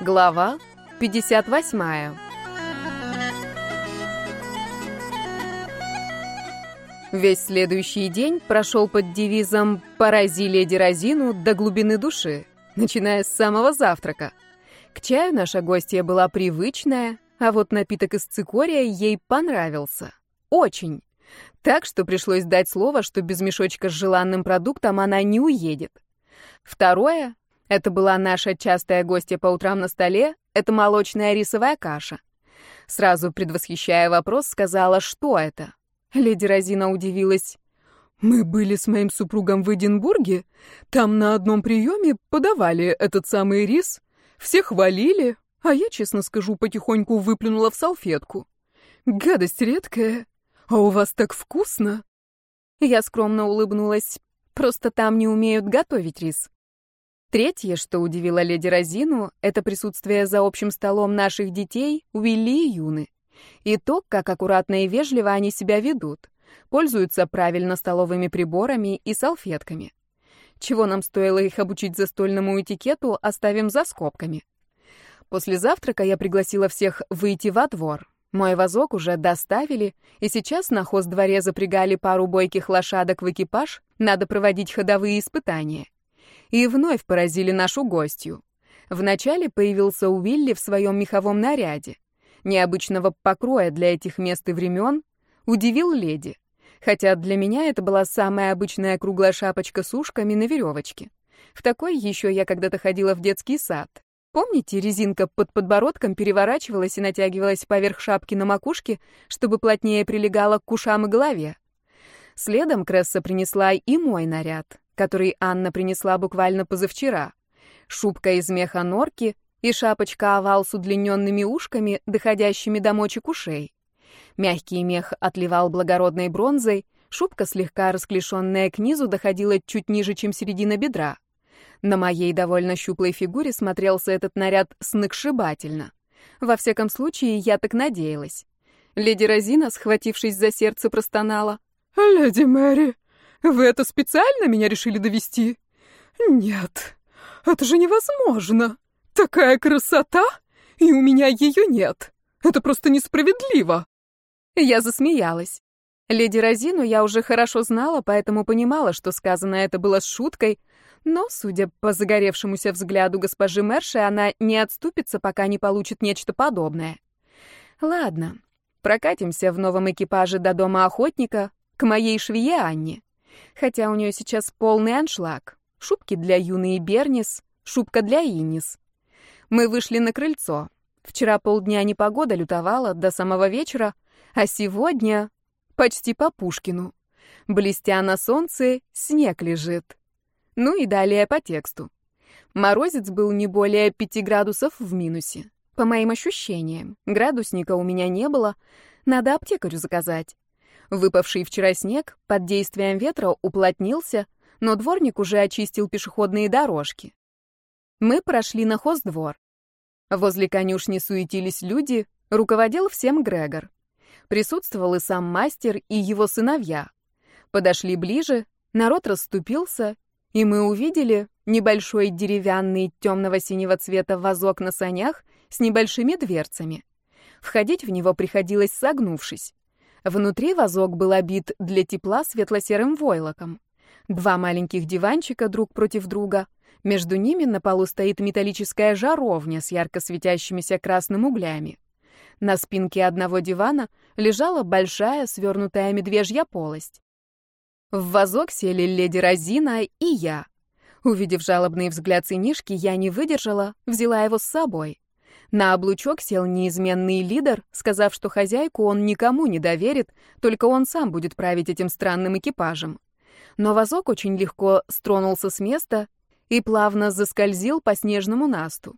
Глава 58. Весь следующий день прошел под девизом «Порази леди Розину до глубины души», начиная с самого завтрака. К чаю наша гостья была привычная, а вот напиток из цикория ей понравился. Очень. Так что пришлось дать слово, что без мешочка с желанным продуктом она не уедет. Второе — это была наша частая гостья по утрам на столе, это молочная рисовая каша. Сразу предвосхищая вопрос, сказала, что это. Леди Розина удивилась. «Мы были с моим супругом в Эдинбурге. Там на одном приеме подавали этот самый рис. Все хвалили, а я, честно скажу, потихоньку выплюнула в салфетку. Гадость редкая. А у вас так вкусно!» Я скромно улыбнулась. Просто там не умеют готовить рис. Третье, что удивило леди Розину, это присутствие за общим столом наших детей, Уилли и Юны. И то, как аккуратно и вежливо они себя ведут. Пользуются правильно столовыми приборами и салфетками. Чего нам стоило их обучить застольному этикету, оставим за скобками. После завтрака я пригласила всех выйти во двор. Мой вазок уже доставили, и сейчас на хоздворе запрягали пару бойких лошадок в экипаж, надо проводить ходовые испытания. И вновь поразили нашу гостью. Вначале появился Уилли в своем меховом наряде необычного покроя для этих мест и времен, удивил леди. Хотя для меня это была самая обычная круглая шапочка с ушками на веревочке. В такой еще я когда-то ходила в детский сад. Помните, резинка под подбородком переворачивалась и натягивалась поверх шапки на макушке, чтобы плотнее прилегала к ушам и голове? Следом Кресса принесла и мой наряд, который Анна принесла буквально позавчера. Шубка из меха норки, и шапочка-овал с удлиненными ушками, доходящими до мочек ушей. Мягкий мех отливал благородной бронзой, шубка, слегка расклешенная к низу, доходила чуть ниже, чем середина бедра. На моей довольно щуплой фигуре смотрелся этот наряд сногсшибательно. Во всяком случае, я так надеялась. Леди Розина, схватившись за сердце, простонала. «Леди Мэри, вы это специально меня решили довести? Нет, это же невозможно!» Такая красота, и у меня ее нет. Это просто несправедливо. Я засмеялась. Леди Розину я уже хорошо знала, поэтому понимала, что сказано это было с шуткой, но, судя по загоревшемуся взгляду госпожи Мерши, она не отступится, пока не получит нечто подобное. Ладно, прокатимся в новом экипаже до дома охотника к моей швее Анне. Хотя у нее сейчас полный аншлаг. Шубки для юной Бернис, шубка для Иннис. Мы вышли на крыльцо. Вчера полдня непогода лютовала до самого вечера, а сегодня почти по Пушкину. Блестя на солнце, снег лежит. Ну и далее по тексту. Морозец был не более пяти градусов в минусе. По моим ощущениям, градусника у меня не было, надо аптекарю заказать. Выпавший вчера снег под действием ветра уплотнился, но дворник уже очистил пешеходные дорожки. Мы прошли на хоздвор. Возле конюшни суетились люди, руководил всем Грегор. Присутствовал и сам мастер, и его сыновья. Подошли ближе, народ расступился, и мы увидели небольшой деревянный темного синего цвета вазок на санях с небольшими дверцами. Входить в него приходилось согнувшись. Внутри вазок был обит для тепла светло-серым войлоком. Два маленьких диванчика друг против друга — между ними на полу стоит металлическая жаровня с ярко светящимися красными углями. На спинке одного дивана лежала большая свернутая медвежья полость. В вазок сели леди Розина и я. Увидев жалобный взгляд сынишки, я не выдержала, взяла его с собой. На облучок сел неизменный лидер, сказав, что хозяйку он никому не доверит, только он сам будет править этим странным экипажем. Но вазок очень легко стронулся с места и плавно заскользил по снежному насту.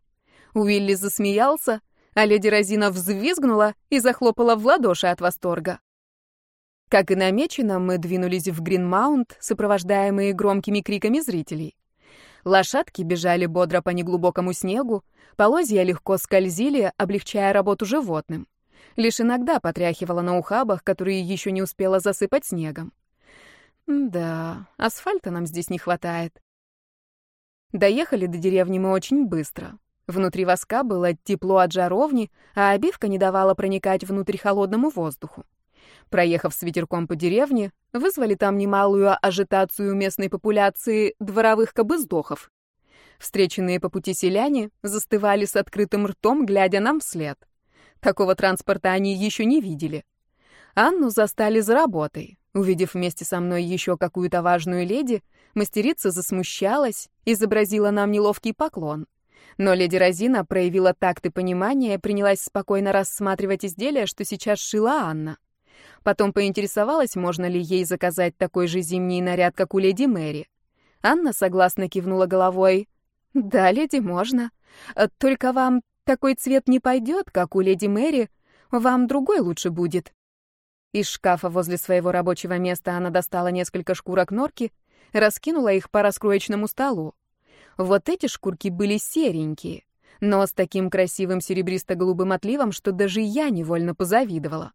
Уилли засмеялся, а леди Розина взвизгнула и захлопала в ладоши от восторга. Как и намечено, мы двинулись в Гринмаунт, сопровождаемые громкими криками зрителей. Лошадки бежали бодро по неглубокому снегу, полозья легко скользили, облегчая работу животным. Лишь иногда потряхивала на ухабах, которые еще не успела засыпать снегом. Да, асфальта нам здесь не хватает. Доехали до деревни мы очень быстро. Внутри воска было тепло от жаровни, а обивка не давала проникать внутрь холодному воздуху. Проехав с ветерком по деревне, вызвали там немалую ажитацию местной популяции дворовых кобыздохов. Встреченные по пути селяне застывали с открытым ртом, глядя нам вслед. Такого транспорта они еще не видели. Анну застали за работой. Увидев вместе со мной еще какую-то важную леди, мастерица засмущалась, изобразила нам неловкий поклон. Но леди Розина проявила такт и понимание, принялась спокойно рассматривать изделия, что сейчас шила Анна. Потом поинтересовалась, можно ли ей заказать такой же зимний наряд, как у леди Мэри. Анна согласно кивнула головой. «Да, леди, можно. Только вам такой цвет не пойдет, как у леди Мэри. Вам другой лучше будет». Из шкафа возле своего рабочего места она достала несколько шкурок норки, раскинула их по раскроечному столу. Вот эти шкурки были серенькие, но с таким красивым серебристо-голубым отливом, что даже я невольно позавидовала.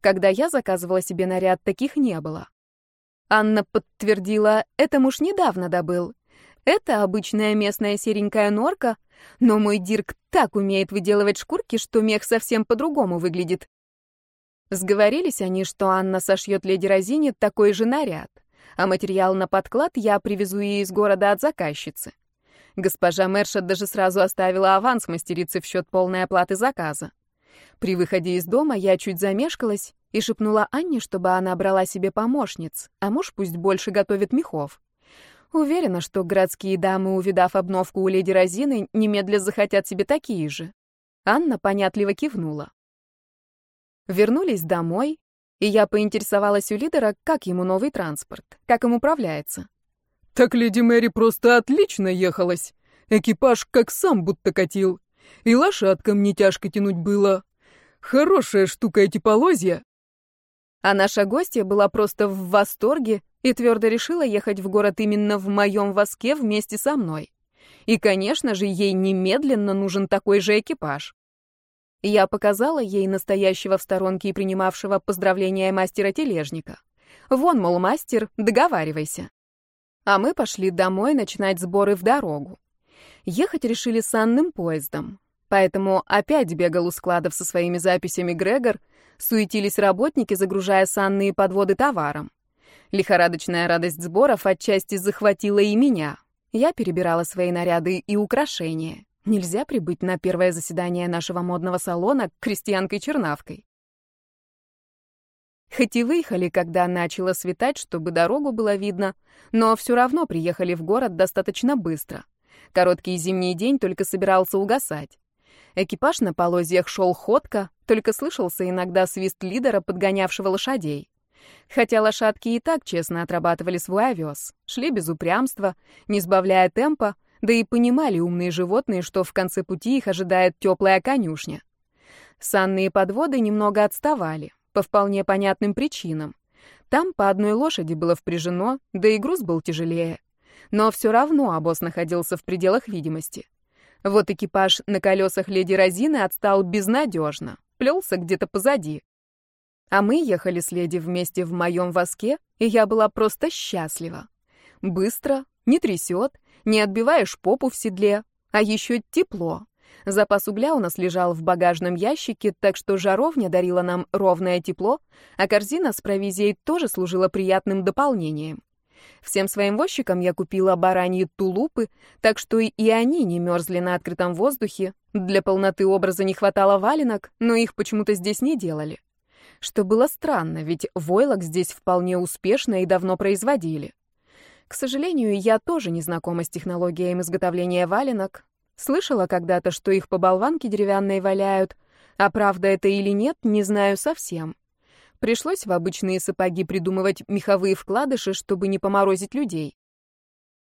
Когда я заказывала себе наряд, таких не было. Анна подтвердила, это муж недавно добыл. Это обычная местная серенькая норка, но мой Дирк так умеет выделывать шкурки, что мех совсем по-другому выглядит. Сговорились они, что Анна сошьет леди Розине такой же наряд, а материал на подклад я привезу ей из города от заказчицы. Госпожа Мерша даже сразу оставила аванс мастерице в счет полной оплаты заказа. При выходе из дома я чуть замешкалась и шепнула Анне, чтобы она брала себе помощниц, а муж пусть больше готовит мехов. Уверена, что городские дамы, увидав обновку у леди Розины, немедля захотят себе такие же. Анна понятливо кивнула. Вернулись домой, и я поинтересовалась у лидера, как ему новый транспорт, как им управляется. Так леди Мэри просто отлично ехалась. Экипаж как сам будто катил. И лошадкам не тяжко тянуть было. Хорошая штука эти полозья. А наша гостья была просто в восторге и твердо решила ехать в город именно в моем воске вместе со мной. И, конечно же, ей немедленно нужен такой же экипаж. Я показала ей настоящего в сторонке и принимавшего поздравления мастера-тележника. Вон, мол, мастер, договаривайся. А мы пошли домой начинать сборы в дорогу. Ехать решили с Анным поездом. Поэтому опять бегал у складов со своими записями Грегор, суетились работники, загружая санные подводы товаром. Лихорадочная радость сборов отчасти захватила и меня. Я перебирала свои наряды и украшения. Нельзя прибыть на первое заседание нашего модного салона крестьянкой-чернавкой. Хоть и выехали, когда начало светать, чтобы дорогу было видно, но все равно приехали в город достаточно быстро. Короткий зимний день только собирался угасать. Экипаж на полозьях шел ходко, только слышался иногда свист лидера, подгонявшего лошадей. Хотя лошадки и так честно отрабатывали свой овес, шли без упрямства, не сбавляя темпа, да и понимали умные животные, что в конце пути их ожидает теплая конюшня. Санные подводы немного отставали, по вполне понятным причинам. Там по одной лошади было впряжено, да и груз был тяжелее. Но все равно обоз находился в пределах видимости. Вот экипаж на колесах леди Розины отстал безнадежно, плелся где-то позади. А мы ехали с леди вместе в моем воске, и я была просто счастлива. Быстро, не трясет, не отбиваешь попу в седле, а еще тепло. Запас угля у нас лежал в багажном ящике, так что жаровня дарила нам ровное тепло, а корзина с провизией тоже служила приятным дополнением. Всем своим возчикам я купила бараньи тулупы, так что и они не мерзли на открытом воздухе. Для полноты образа не хватало валенок, но их почему-то здесь не делали. Что было странно, ведь войлок здесь вполне успешно и давно производили. К сожалению, я тоже не знакома с технологией изготовления валенок, Слышала когда-то, что их по болванке деревянной валяют, а правда это или нет, не знаю совсем. Пришлось в обычные сапоги придумывать меховые вкладыши, чтобы не поморозить людей.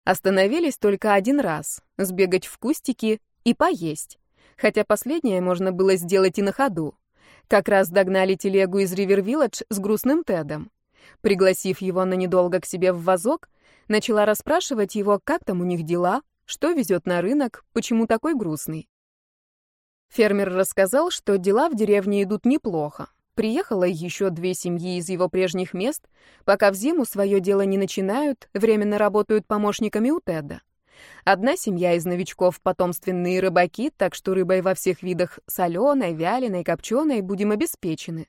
Остановились только один раз, сбегать в кустики и поесть. Хотя последнее можно было сделать и на ходу. Как раз догнали телегу из Ривер-Вилледж с грустным Тедом. Пригласив его на недолго к себе в вазок, начала расспрашивать его, как там у них дела, что везет на рынок? Почему такой грустный? Фермер рассказал, что дела в деревне идут неплохо. Приехало еще две семьи из его прежних мест, пока в зиму свое дело не начинают, временно работают помощниками у Теда. Одна семья из новичков — потомственные рыбаки, так что рыбой во всех видах соленой, вяленой, копченой будем обеспечены.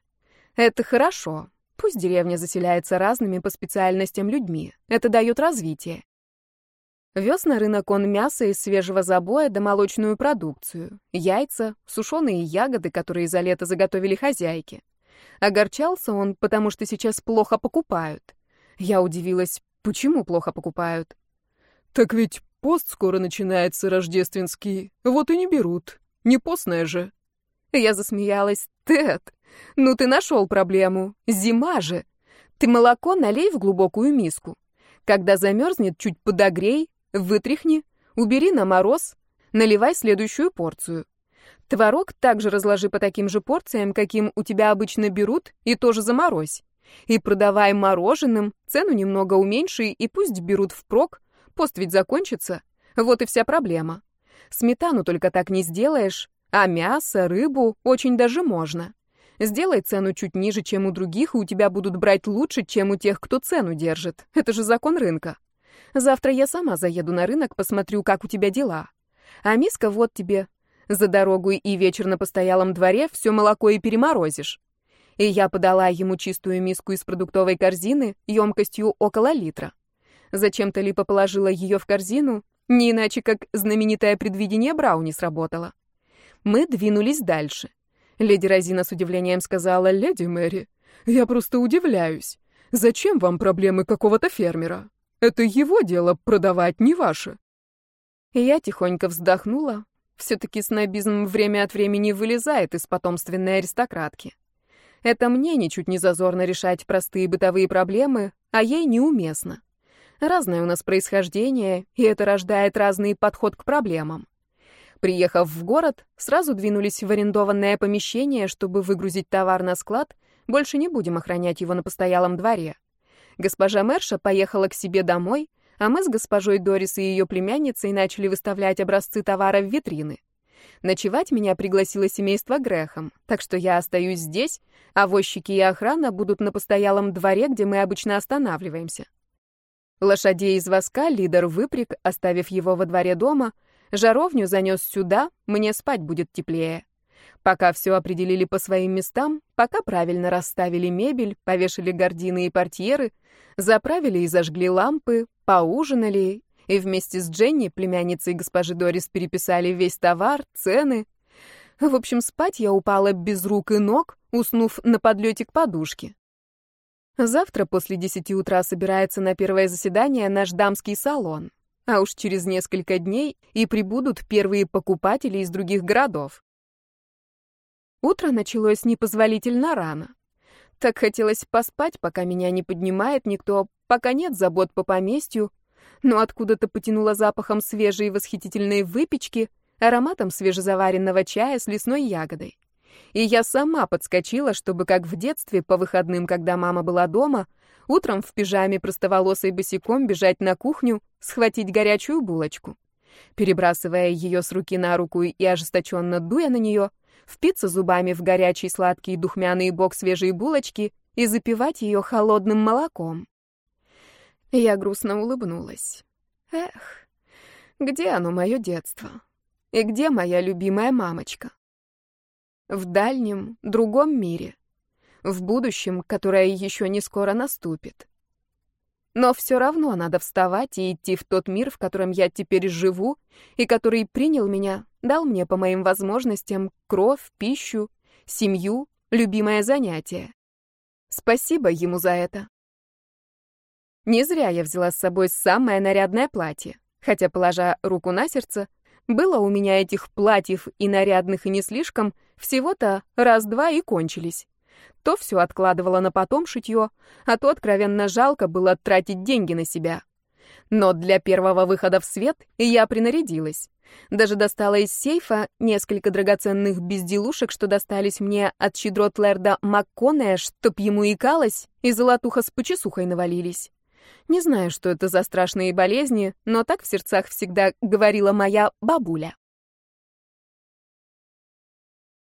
Это хорошо. Пусть деревня заселяется разными по специальностям людьми. Это дает развитие. Вез на рынок он мясо из свежего забоя да молочную продукцию, яйца, сушеные ягоды, которые за лето заготовили хозяйки. Огорчался он, потому что сейчас плохо покупают. Я удивилась, почему плохо покупают. «Так ведь пост скоро начинается, рождественский. Вот и не берут. Не постная же». Я засмеялась. «Тед, ну ты нашел проблему. Зима же. Ты молоко налей в глубокую миску. Когда замерзнет, чуть подогрей, вытряхни, убери на мороз, наливай следующую порцию. Творог также разложи по таким же порциям, каким у тебя обычно берут, и тоже заморозь. И продавай мороженым, цену немного уменьши, и пусть берут впрок, пост ведь закончится. Вот и вся проблема. Сметану только так не сделаешь, а мясо, рыбу очень даже можно. Сделай цену чуть ниже, чем у других, и у тебя будут брать лучше, чем у тех, кто цену держит. Это же закон рынка. Завтра я сама заеду на рынок, посмотрю, как у тебя дела. А миска вот тебе, за дорогу и вечер на постоялом дворе все молоко и переморозишь. И я подала ему чистую миску из продуктовой корзины емкостью около литра. Зачем-то Липа положила ее в корзину, не иначе как знаменитое предвидение Брауни сработало. Мы двинулись дальше. Леди Розина с удивлением сказала, «Леди Мэри, я просто удивляюсь. Зачем вам проблемы какого-то фермера? Это его дело продавать, не ваше». Я тихонько вздохнула, все-таки снобизм время от времени вылезает из потомственной аристократки. Это мне ничуть не зазорно решать простые бытовые проблемы, а ей неуместно. Разное у нас происхождение, и это рождает разный подход к проблемам. Приехав в город, сразу двинулись в арендованное помещение, чтобы выгрузить товар на склад, больше не будем охранять его на постоялом дворе. Госпожа Мерша поехала к себе домой, а мы с госпожой Дорис и ее племянницей начали выставлять образцы товара в витрины. Ночевать меня пригласило семейство Грехом, так что я остаюсь здесь, а возчики и охрана будут на постоялом дворе, где мы обычно останавливаемся. Лошадей из воска лидер выпряг, оставив его во дворе дома, жаровню занес сюда, мне спать будет теплее. Пока все определили по своим местам, пока правильно расставили мебель, повешали гардины и портьеры, заправили и зажгли лампы, поужинали, и вместе с Дженни, племянницей госпожи Дорис, переписали весь товар, цены. В общем, спать я упала без рук и ног, уснув на подлете к подушке. Завтра после десяти утра собирается на первое заседание наш дамский салон, а уж через несколько дней и прибудут первые покупатели из других городов. Утро началось непозволительно рано. Так хотелось поспать, пока меня не поднимает никто, пока нет забот по поместью, но откуда-то потянуло запахом свежей восхитительной выпечки, ароматом свежезаваренного чая с лесной ягодой. И я сама подскочила, чтобы, как в детстве, по выходным, когда мама была дома, утром в пижаме простоволосой босиком бежать на кухню, схватить горячую булочку. Перебрасывая ее с руки на руку и ожесточенно дуя на нее — впиться зубами в горячий сладкий духмяный бок свежей булочки и запивать ее холодным молоком. Я грустно улыбнулась. Эх, где оно, мое детство? И где моя любимая мамочка? В дальнем, другом мире. В будущем, которое еще не скоро наступит. Но все равно надо вставать и идти в тот мир, в котором я теперь живу, и который принял меня, дал мне по моим возможностям кровь, пищу, семью, любимое занятие. Спасибо ему за это. Не зря я взяла с собой самое нарядное платье, хотя, положа руку на сердце, было у меня этих платьев и нарядных, и не слишком, всего-то раз-два и кончились. То все откладывала на потом шитье, а то откровенно жалко было тратить деньги на себя. Но для первого выхода в свет я принарядилась. Даже достала из сейфа несколько драгоценных безделушек, что достались мне от щедрот Лерда Макконея, чтоб ему икалось, и золотуха с почесухой навалились. Не знаю, что это за страшные болезни, но так в сердцах всегда говорила моя бабуля.